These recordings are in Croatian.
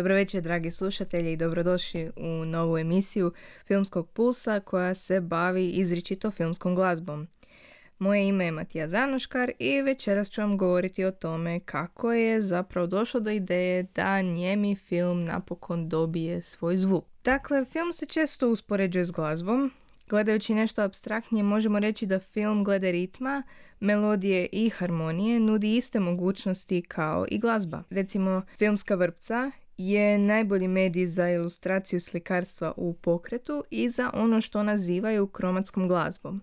Dobro večer, dragi slušatelji i dobrodošli u novu emisiju Filmskog pulsa koja se bavi izričito filmskom glazbom. Moje ime je Matija Zanuškar i večeras ću vam govoriti o tome kako je zapravo došlo do ideje da njemi film napokon dobije svoj zvuk. Dakle, film se često uspoređuje s glazbom. Gledajući nešto abstraktnije možemo reći da film glede ritma, melodije i harmonije nudi iste mogućnosti kao i glazba. Recimo, filmska vrpca je najbolji medij za ilustraciju slikarstva u pokretu i za ono što nazivaju kromatskom glazbom.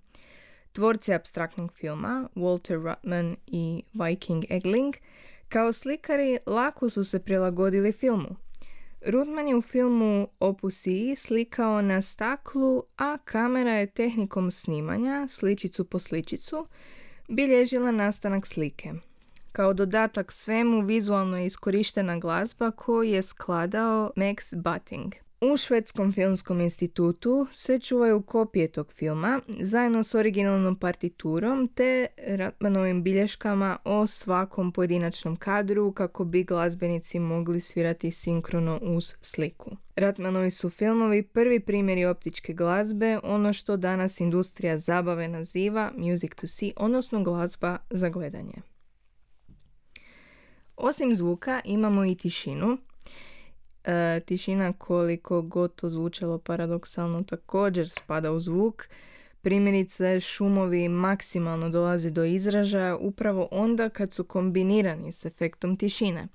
Tvorci abstraktnog filma, Walter Ruttman i Viking Egling, kao slikari lako su se prilagodili filmu. Rutman je u filmu Opus I slikao na staklu, a kamera je tehnikom snimanja, sličicu po sličicu, bilježila nastanak slike. Kao dodatak svemu vizualno je iskorištena glazba koju je skladao Max Butting. U Švedskom filmskom institutu se čuvaju kopije tog filma zajedno s originalnom partiturom te Ratmanovim bilješkama o svakom pojedinačnom kadru kako bi glazbenici mogli svirati sinkrono uz sliku. Ratmanovi su filmovi prvi primjeri optičke glazbe, ono što danas industrija zabave naziva music to see, odnosno glazba za gledanje. Osim zvuka imamo i tišinu. E, tišina koliko god to zvučalo paradoksalno također spada u zvuk. Primjerice šumovi maksimalno dolaze do izražaja upravo onda kad su kombinirani s efektom tišine.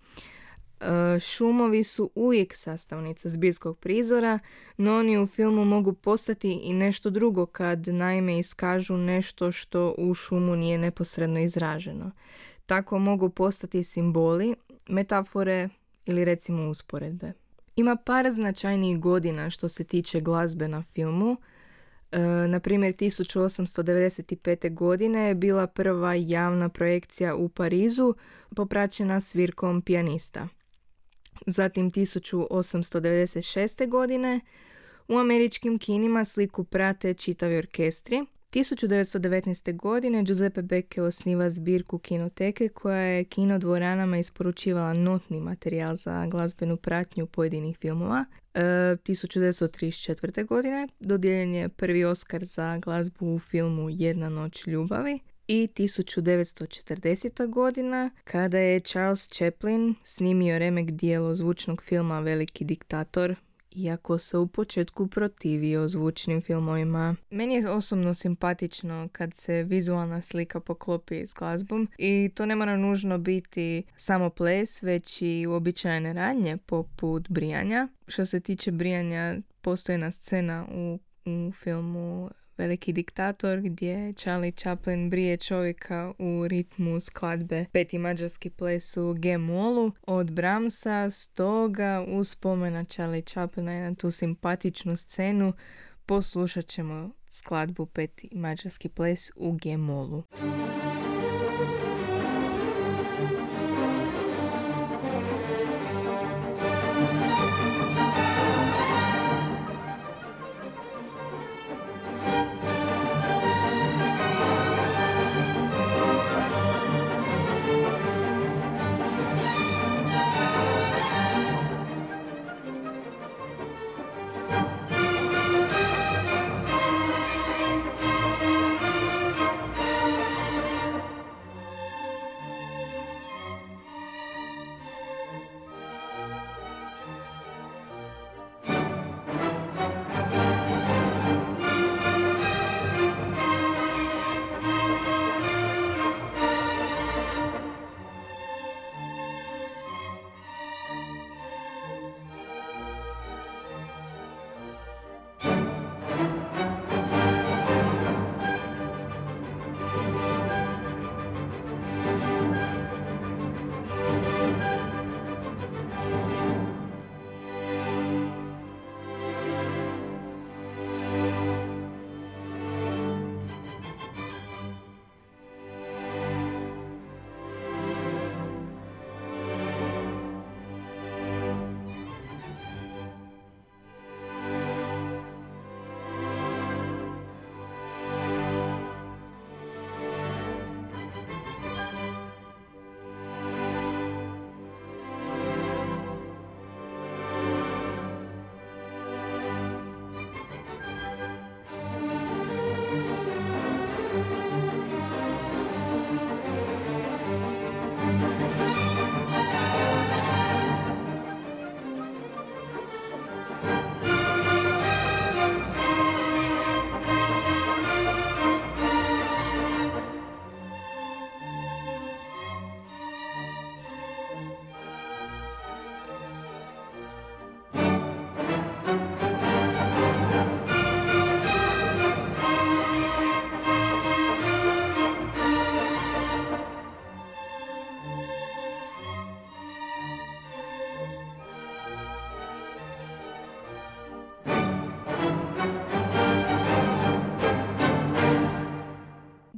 E, šumovi su uvijek sastavnica zbirskog prizora, no oni u filmu mogu postati i nešto drugo kad naime iskažu nešto što u šumu nije neposredno izraženo. Tako mogu postati simboli, metafore ili recimo usporedbe. Ima par značajnijih godina što se tiče glazbe na filmu. E, na primjer, 1895. godine je bila prva javna projekcija u Parizu popraćena svirkom pijanista. Zatim 1896. godine u američkim kinima sliku prate čitavi orkestri, 1919. godine Giuseppe Becke osniva zbirku kinoteke koja je kinodvoranama isporučivala notni materijal za glazbenu pratnju pojedinih filmova. E, 1934. godine dodijeljen je prvi Oscar za glazbu u filmu Jedna noć ljubavi i 1940. godina kada je Charles Chaplin snimio remek dijelo zvučnog filma Veliki diktator iako se u početku protivio zvučnim filmovima. Meni je osobno simpatično kad se vizualna slika poklopi s glazbom i to ne mora nužno biti samo ples, već i uobičajene radnje poput brijanja. Što se tiče brijanja, postoji jedna scena u, u filmu Veliki diktator gdje Charlie Chaplin brije čovjeka u ritmu skladbe Peti mađarski ples u G-molu od Bramsa, stoga uz spomena Charlie Chaplina na tu simpatičnu scenu poslušat ćemo skladbu Peti mađarski ples u G-molu.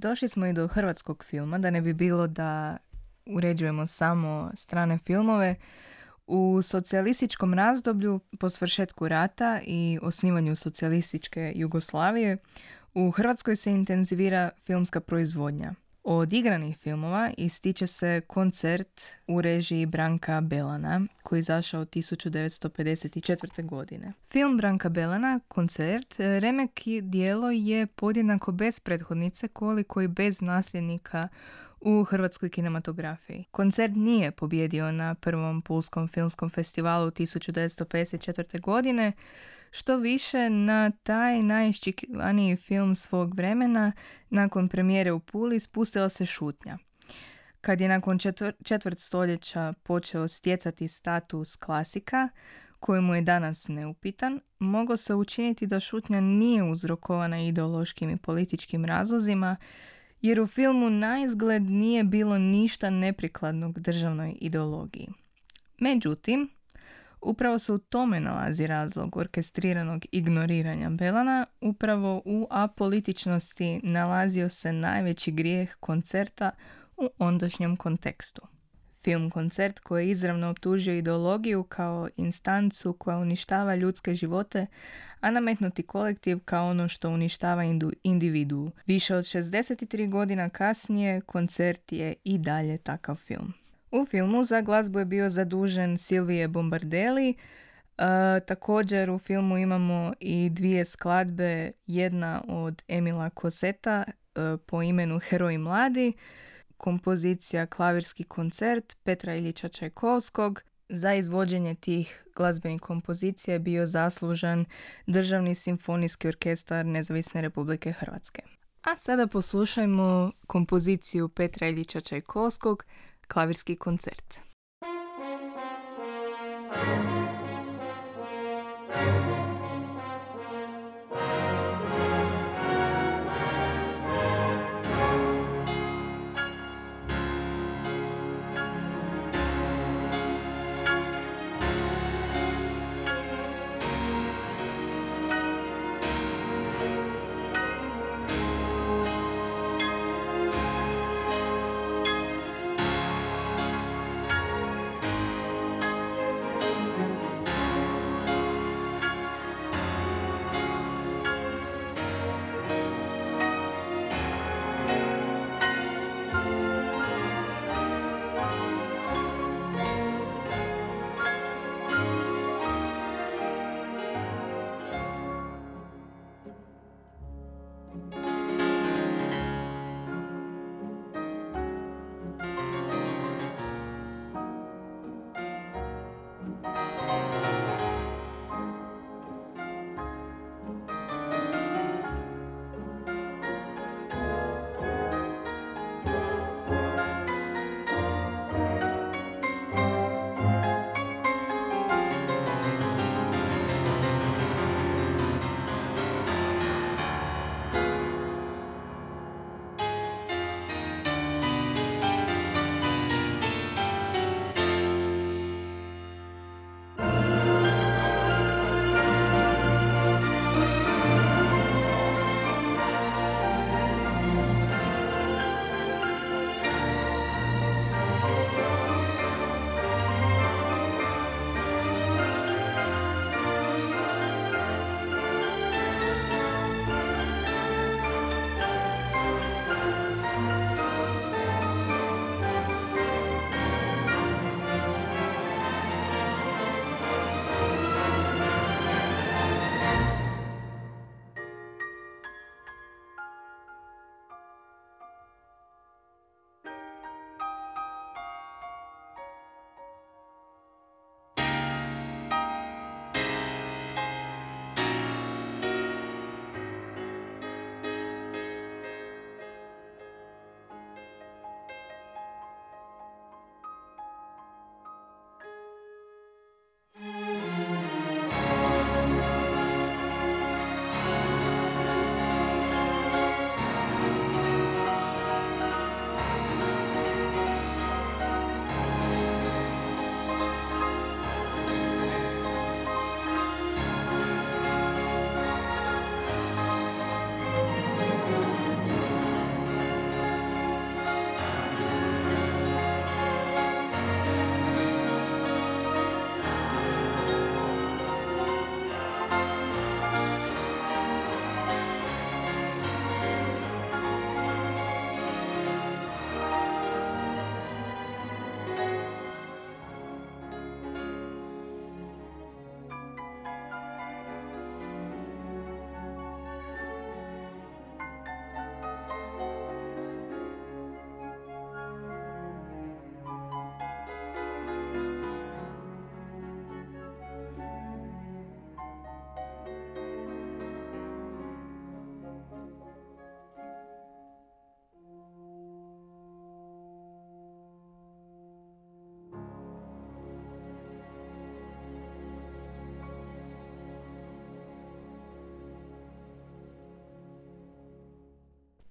Došli smo i do hrvatskog filma, da ne bi bilo da uređujemo samo strane filmove. U socijalističkom razdoblju, po svršetku rata i osnivanju socijalističke Jugoslavije, u Hrvatskoj se intenzivira filmska proizvodnja. Od igranih filmova ističe se koncert u režiji Branka Belana, koji je izašao 1954. godine. Film Branka Belana, koncert, remek dijelo je podjednako bez prethodnice koliko i bez nasljednika u hrvatskoj kinematografiji. Koncert nije pobjedio na prvom Pulskom filmskom festivalu 1954. godine, što više na taj najiščikivaniji film svog vremena nakon premijere u Puli spustila se šutnja. Kad je nakon četvrt stoljeća počeo stjecati status klasika, koji mu je danas neupitan, mogao se učiniti da šutnja nije uzrokovana ideološkim i političkim razlozima, jer u filmu na izgled nije bilo ništa neprikladnog državnoj ideologiji. Međutim, upravo se u tome nalazi razlog orkestriranog ignoriranja Belana, upravo u apolitičnosti nalazio se najveći grijeh koncerta u ondašnjem kontekstu. Film koncert koji je izravno optužio ideologiju kao instancu koja uništava ljudske živote, a nametnuti kolektiv kao ono što uništava individu. Više od 63 godina kasnije koncert je i dalje takav film. U filmu za glazbu je bio zadužen Silvije Bombardelli. E, također u filmu imamo i dvije skladbe, jedna od Emila Koseta e, po imenu Heroji mladi, kompozicija Klavirski koncert Petra Ilića Čajkovskog. Za izvođenje tih glazbenih kompozicija je bio zaslužan Državni simfonijski orkestar Nezavisne republike Hrvatske. A sada poslušajmo kompoziciju Petra Ilića Čajkovskog, Klavirski koncert.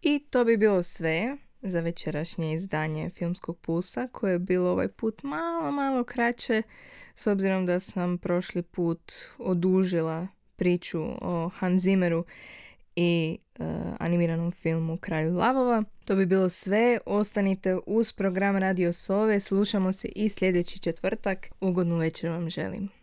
I to bi bilo sve za večerašnje izdanje Filmskog pulsa koje je bilo ovaj put malo, malo kraće s obzirom da sam prošli put odužila priču o Hans Zimmeru i e, animiranom filmu Kralju lavova. To bi bilo sve. Ostanite uz program Radio Sove. Slušamo se i sljedeći četvrtak. Ugodnu večer vam želim.